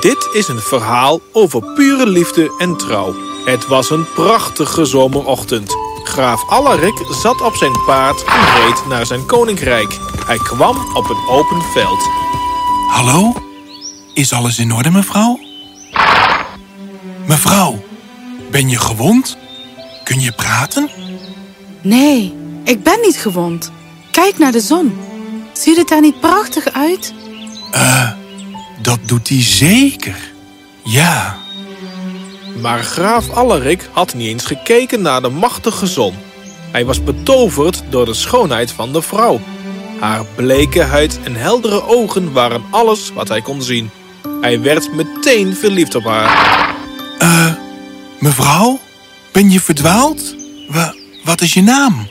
Dit is een verhaal over pure liefde en trouw. Het was een prachtige zomerochtend. Graaf Alarik zat op zijn paard en reed naar zijn koninkrijk. Hij kwam op een open veld. Hallo? Is alles in orde, mevrouw? Mevrouw, ben je gewond? Kun je praten? Nee, ik ben niet gewond. Kijk naar de zon. Ziet het er niet prachtig uit? Eh, dat doet hij zeker. Ja, Maar graaf Alarik had niet eens gekeken naar de machtige zon. Hij was betoverd door de schoonheid van de vrouw. Haar bleke huid en heldere ogen waren alles wat hij kon zien. Hij werd meteen verliefd op haar. eh, mevrouw? Ben je verdwaald? Wa wat is je naam?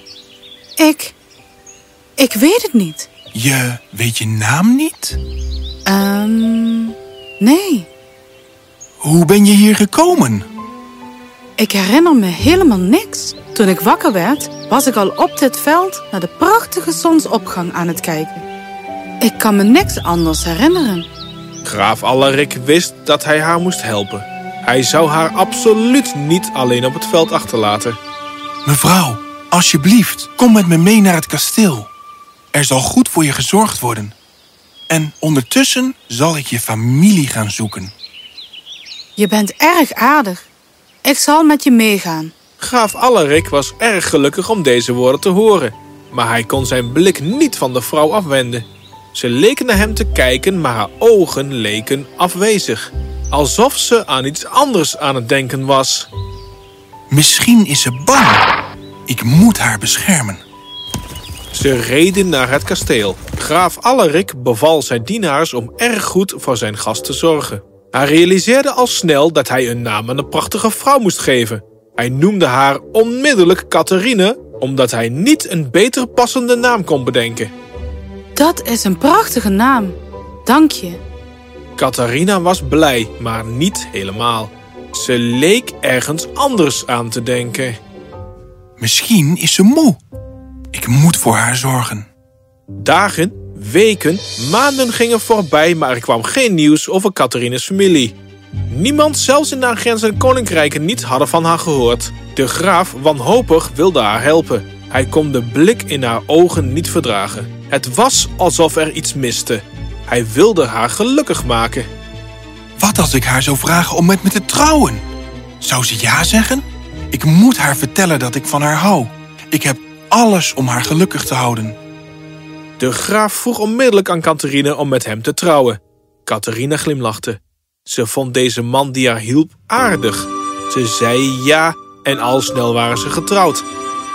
Ik. Ik weet het niet. Je weet je naam niet? Ehm. nee. Hoe ben je hier gekomen? Ik herinner me helemaal niks. Toen ik wakker werd, was ik al op dit veld naar de prachtige zonsopgang aan het kijken. Ik kan me niks anders herinneren. Graaf Alarik wist dat hij haar moest helpen. Hij zou haar absoluut niet alleen op het veld achterlaten. Mevrouw, alsjeblieft, kom met me mee naar het kasteel. Er zal goed voor je gezorgd worden. En ondertussen zal ik je familie gaan zoeken. Je bent erg aardig. Ik zal met je meegaan. Graaf Alarik was erg gelukkig om deze woorden te horen. Maar hij kon zijn blik niet van de vrouw afwenden. Ze leken naar hem te kijken, maar haar ogen leken afwezig. Alsof ze aan iets anders aan het denken was. Misschien is ze bang. Ik moet haar beschermen. Ze reden naar het kasteel. Graaf Alarik beval zijn dienaars om erg goed voor zijn gast te zorgen. Hij realiseerde al snel dat hij een naam aan een prachtige vrouw moest geven. Hij noemde haar onmiddellijk Catharine, omdat hij niet een beter passende naam kon bedenken. Dat is een prachtige naam. Dank je. Catharina was blij, maar niet helemaal. Ze leek ergens anders aan te denken. Misschien is ze moe. Ik moet voor haar zorgen. Dagen, weken, maanden gingen voorbij, maar er kwam geen nieuws over Catharines familie. Niemand, zelfs in de aangrenzende koninkrijken, niet hadden van haar gehoord. De graaf, wanhopig, wilde haar helpen. Hij kon de blik in haar ogen niet verdragen. Het was alsof er iets miste. Hij wilde haar gelukkig maken. Wat als ik haar zou vragen om met me te trouwen? Zou ze ja zeggen? Ik moet haar vertellen dat ik van haar hou. Ik heb alles om haar gelukkig te houden. De graaf vroeg onmiddellijk aan Catharine om met hem te trouwen. Catharine glimlachte. Ze vond deze man die haar hielp aardig. Ze zei ja en al snel waren ze getrouwd.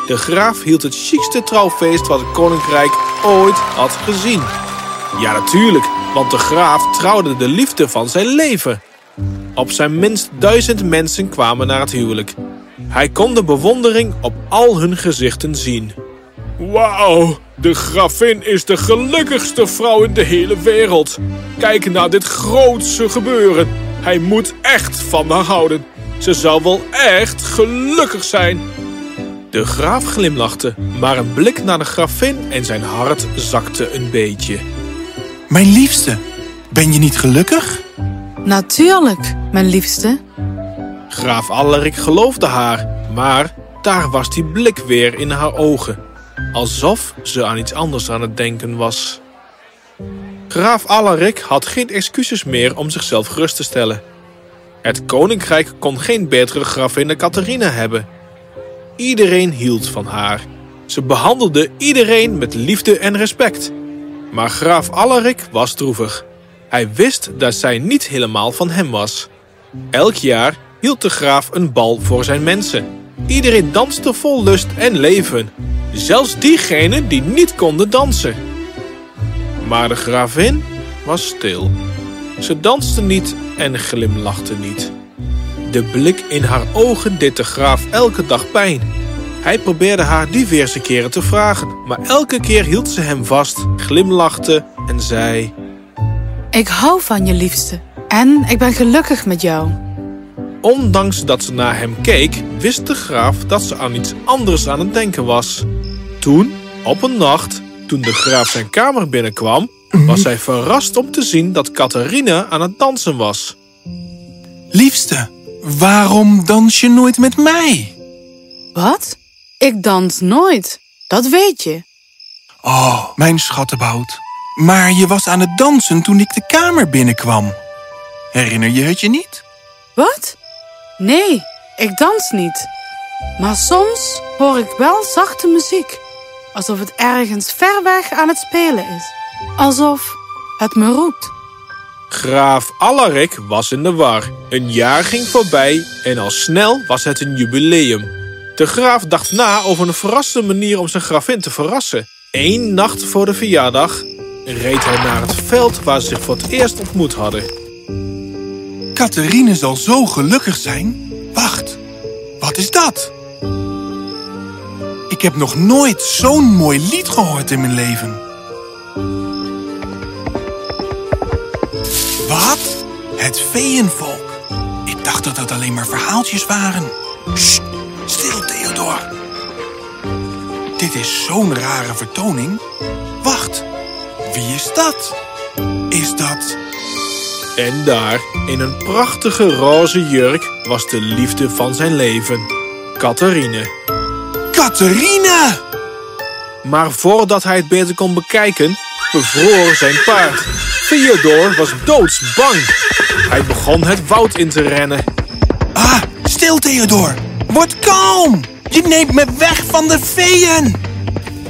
De graaf hield het chicste trouwfeest wat het koninkrijk ooit had gezien. Ja, natuurlijk, want de graaf trouwde de liefde van zijn leven. Op zijn minst duizend mensen kwamen naar het huwelijk. Hij kon de bewondering op al hun gezichten zien. Wauw, de gravin is de gelukkigste vrouw in de hele wereld. Kijk naar dit grootse gebeuren. Hij moet echt van haar houden. Ze zou wel echt gelukkig zijn. De graaf glimlachte, maar een blik naar de gravin en zijn hart zakte een beetje. Mijn liefste, ben je niet gelukkig? Natuurlijk, mijn liefste. Graaf Allerik geloofde haar, maar daar was die blik weer in haar ogen. Alsof ze aan iets anders aan het denken was. Graaf Allerik had geen excuses meer om zichzelf gerust te stellen. Het koninkrijk kon geen betere gravin dan Catharina hebben. Iedereen hield van haar. Ze behandelde iedereen met liefde en respect. Maar graaf Allerik was droevig. Hij wist dat zij niet helemaal van hem was. Elk jaar hield de graaf een bal voor zijn mensen. Iedereen danste vol lust en leven. Zelfs diegenen die niet konden dansen. Maar de gravin was stil. Ze danste niet en glimlachte niet. De blik in haar ogen deed de graaf elke dag pijn. Hij probeerde haar diverse keren te vragen, maar elke keer hield ze hem vast, glimlachte en zei... Ik hou van je liefste. En ik ben gelukkig met jou. Ondanks dat ze naar hem keek, wist de graaf dat ze aan iets anders aan het denken was. Toen, op een nacht, toen de graaf zijn kamer binnenkwam, was hij verrast om te zien dat Catharina aan het dansen was. Liefste, waarom dans je nooit met mij? Wat? Ik dans nooit. Dat weet je. Oh, mijn schattenbout. Maar je was aan het dansen toen ik de kamer binnenkwam. Herinner je het je niet? Wat? Nee, ik dans niet. Maar soms hoor ik wel zachte muziek. Alsof het ergens ver weg aan het spelen is. Alsof het me roept. Graaf Allerik was in de war. Een jaar ging voorbij en al snel was het een jubileum. De graaf dacht na over een verrassende manier om zijn gravin te verrassen. Eén nacht voor de verjaardag reed hij naar het veld waar ze zich voor het eerst ontmoet hadden. Catherine zal zo gelukkig zijn. Wacht, wat is dat? Ik heb nog nooit zo'n mooi lied gehoord in mijn leven. Wat? Het veeënvolk. Ik dacht dat dat alleen maar verhaaltjes waren. Sst, stil Theodor. Dit is zo'n rare vertoning. Wacht, wie is dat? Is dat... En daar, in een prachtige roze jurk, was de liefde van zijn leven. Catharine. Catharine! Maar voordat hij het beter kon bekijken, bevroor zijn paard. Theodor was doodsbang. Hij begon het woud in te rennen. Ah, stil Theodor. Word kalm. Je neemt me weg van de veeën.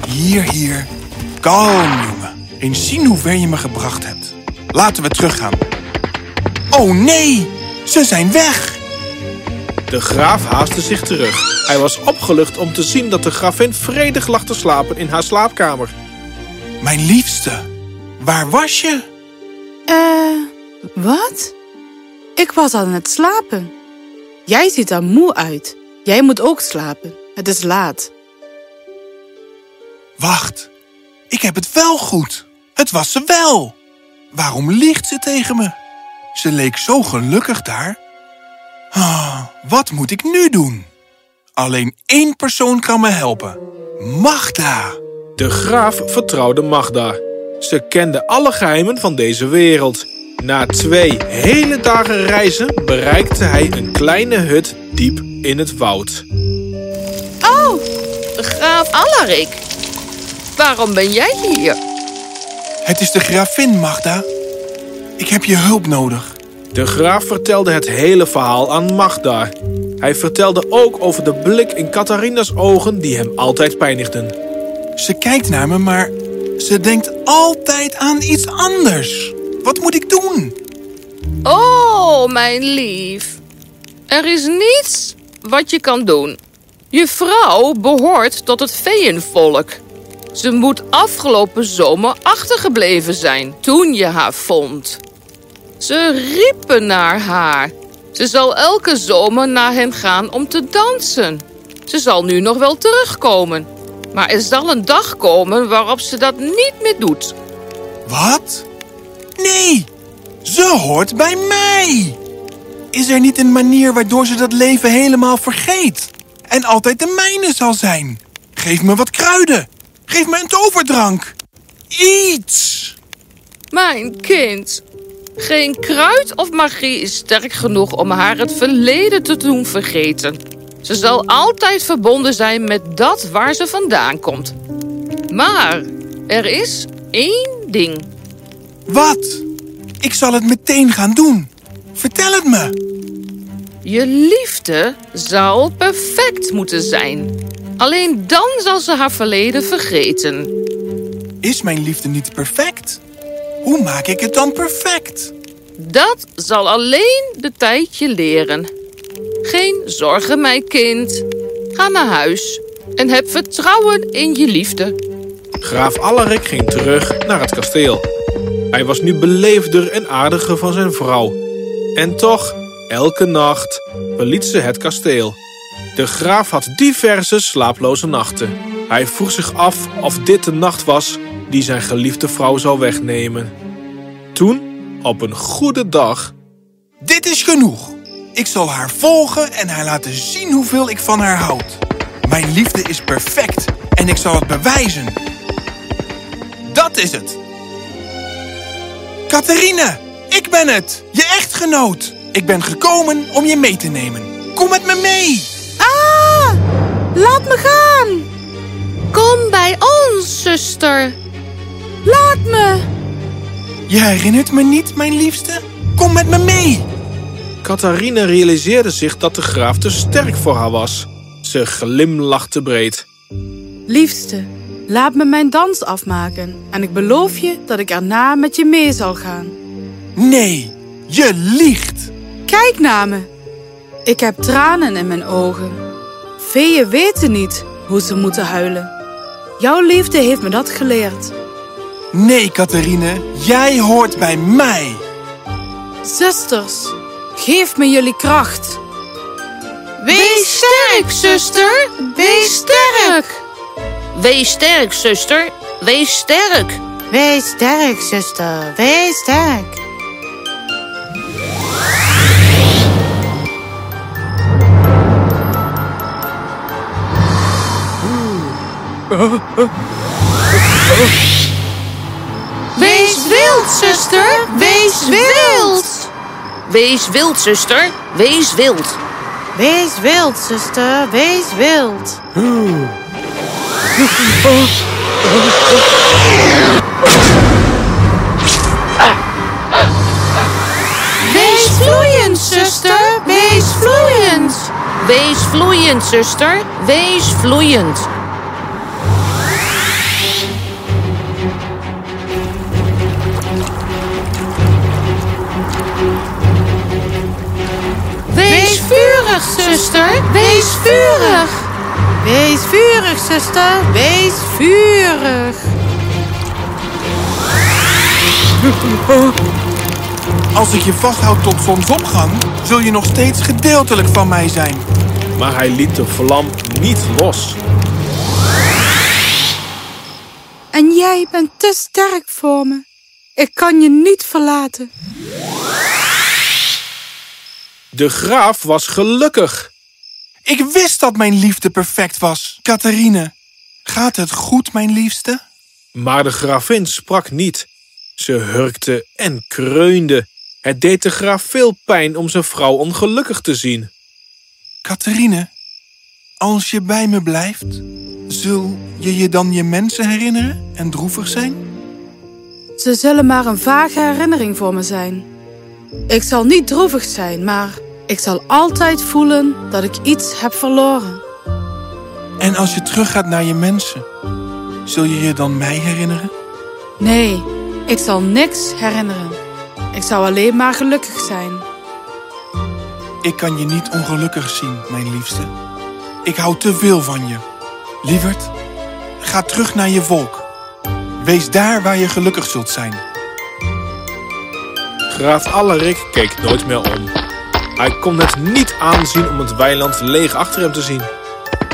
Hier, hier. Kalm, jongen. Eens zien hoe ver je me gebracht hebt. Laten we teruggaan. Oh nee, ze zijn weg. De graaf haastte zich terug. Hij was opgelucht om te zien dat de gravin vredig lag te slapen in haar slaapkamer. Mijn liefste, waar was je? Eh, wat? Ik was al aan het slapen. Jij ziet er moe uit. Jij moet ook slapen. Het is laat. Wacht, ik heb het wel goed. Het was ze wel. Waarom liegt ze tegen me? Ze leek zo gelukkig daar. Ah, wat moet ik nu doen? Alleen één persoon kan me helpen. Magda. De graaf vertrouwde Magda. Ze kende alle geheimen van deze wereld. Na twee hele dagen reizen bereikte hij een kleine hut diep in het woud. Oh, graaf Alarik. Waarom ben jij hier? Het is de gravin, Magda. Ik heb je hulp nodig. De graaf vertelde het hele verhaal aan Magda. Hij vertelde ook over de blik in Catharina's ogen die hem altijd pijnigden. Ze kijkt naar me, maar ze denkt altijd aan iets anders. Wat moet ik doen? Oh, mijn lief. Er is niets wat je kan doen. Je vrouw behoort tot het veeënvolk. Ze moet afgelopen zomer achtergebleven zijn toen je haar vond. Ze riepen naar haar. Ze zal elke zomer naar hen gaan om te dansen. Ze zal nu nog wel terugkomen. Maar er zal een dag komen waarop ze dat niet meer doet. Wat? Nee, ze hoort bij mij. Is er niet een manier waardoor ze dat leven helemaal vergeet? En altijd de mijne zal zijn? Geef me wat kruiden. Geef me een toverdrank. Iets. Mijn kind, geen kruid of magie is sterk genoeg om haar het verleden te doen vergeten. Ze zal altijd verbonden zijn met dat waar ze vandaan komt. Maar er is één ding. Wat? Ik zal het meteen gaan doen. Vertel het me. Je liefde zal perfect moeten zijn. Alleen dan zal ze haar verleden vergeten. Is mijn liefde niet perfect? Hoe maak ik het dan perfect? Dat zal alleen de tijd je leren. Geen zorgen, mijn kind. Ga naar huis en heb vertrouwen in je liefde. Graaf Allerik ging terug naar het kasteel. Hij was nu beleefder en aardiger van zijn vrouw. En toch, elke nacht verliet ze het kasteel. De graaf had diverse slaaploze nachten. Hij vroeg zich af of dit de nacht was die zijn geliefde vrouw zou wegnemen. Toen, op een goede dag, Dit is genoeg. Ik zal haar volgen en haar laten zien hoeveel ik van haar houd. Mijn liefde is perfect en ik zal het bewijzen. Dat is het. Catharine, ik ben het, je echtgenoot. Ik ben gekomen om je mee te nemen. Kom met me mee! Ah! Laat me gaan! Kom bij ons, zuster. Laat me! Je herinnert me niet, mijn liefste? Kom met me mee! Catharina realiseerde zich dat de graaf te sterk voor haar was. Ze glimlachte breed. Liefste, laat me mijn dans afmaken en ik beloof je dat ik erna met je mee zal gaan. Nee, je liegt! Kijk naar me. Ik heb tranen in mijn ogen. Veeën weten niet hoe ze moeten huilen. Jouw liefde heeft me dat geleerd. Nee, Catharine, jij hoort bij mij! Zusters, geef me jullie kracht. Wees sterk, zuster. Wees sterk. Wees sterk, zuster. Wees sterk. Wees sterk, zuster. Wees sterk. Wees wild, zuster. Wees wild. Wees wild, zuster. Wees wild. Wees wild, zuster. Wees wild. Wees vloeiend, zuster. Wees vloeiend. Wees vloeiend, zuster. Wees vloeiend. Wees vurig, zuster. Wees vurig. Als ik je vasthoud tot zonsopgang, zul je nog steeds gedeeltelijk van mij zijn. Maar hij liet de vlam niet los. En jij bent te sterk voor me. Ik kan je niet verlaten. De graaf was gelukkig. Ik wist dat mijn liefde perfect was, Catharine. Gaat het goed, mijn liefste? Maar de gravin sprak niet. Ze hurkte en kreunde. Het deed de graaf veel pijn om zijn vrouw ongelukkig te zien. Catharine, als je bij me blijft, zul je je dan je mensen herinneren en droevig zijn? Ze zullen maar een vage herinnering voor me zijn. Ik zal niet droevig zijn, maar ik zal altijd voelen dat ik iets heb verloren. En als je teruggaat naar je mensen, zul je je dan mij herinneren? Nee, ik zal niks herinneren. Ik zal alleen maar gelukkig zijn. Ik kan je niet ongelukkig zien, mijn liefste. Ik hou te veel van je. Lieverd, ga terug naar je volk. Wees daar waar je gelukkig zult zijn. Graaf Allerik keek nooit meer om. Hij kon het niet aanzien om het weiland leeg achter hem te zien.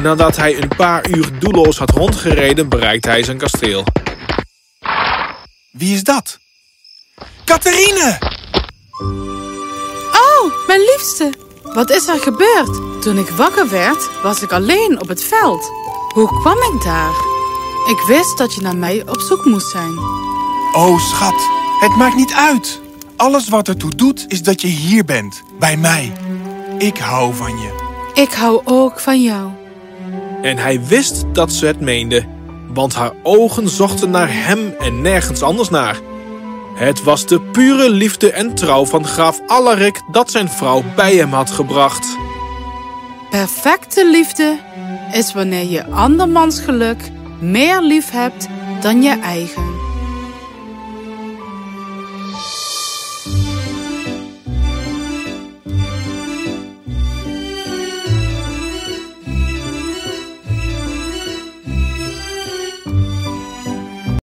Nadat hij een paar uur doelloos had rondgereden, bereikte hij zijn kasteel. Wie is dat? Catharine! Oh, mijn liefste. Wat is er gebeurd? Toen ik wakker werd, was ik alleen op het veld. Hoe kwam ik daar? Ik wist dat je naar mij op zoek moest zijn. Oh, schat, het maakt niet uit. Alles wat ertoe doet, is dat je hier bent, bij mij. Ik hou van je. Ik hou ook van jou. En hij wist dat ze het meende, want haar ogen zochten naar hem en nergens anders naar. Het was de pure liefde en trouw van graaf Allerik dat zijn vrouw bij hem had gebracht. Perfecte liefde is wanneer je andermans geluk meer lief hebt dan je eigen.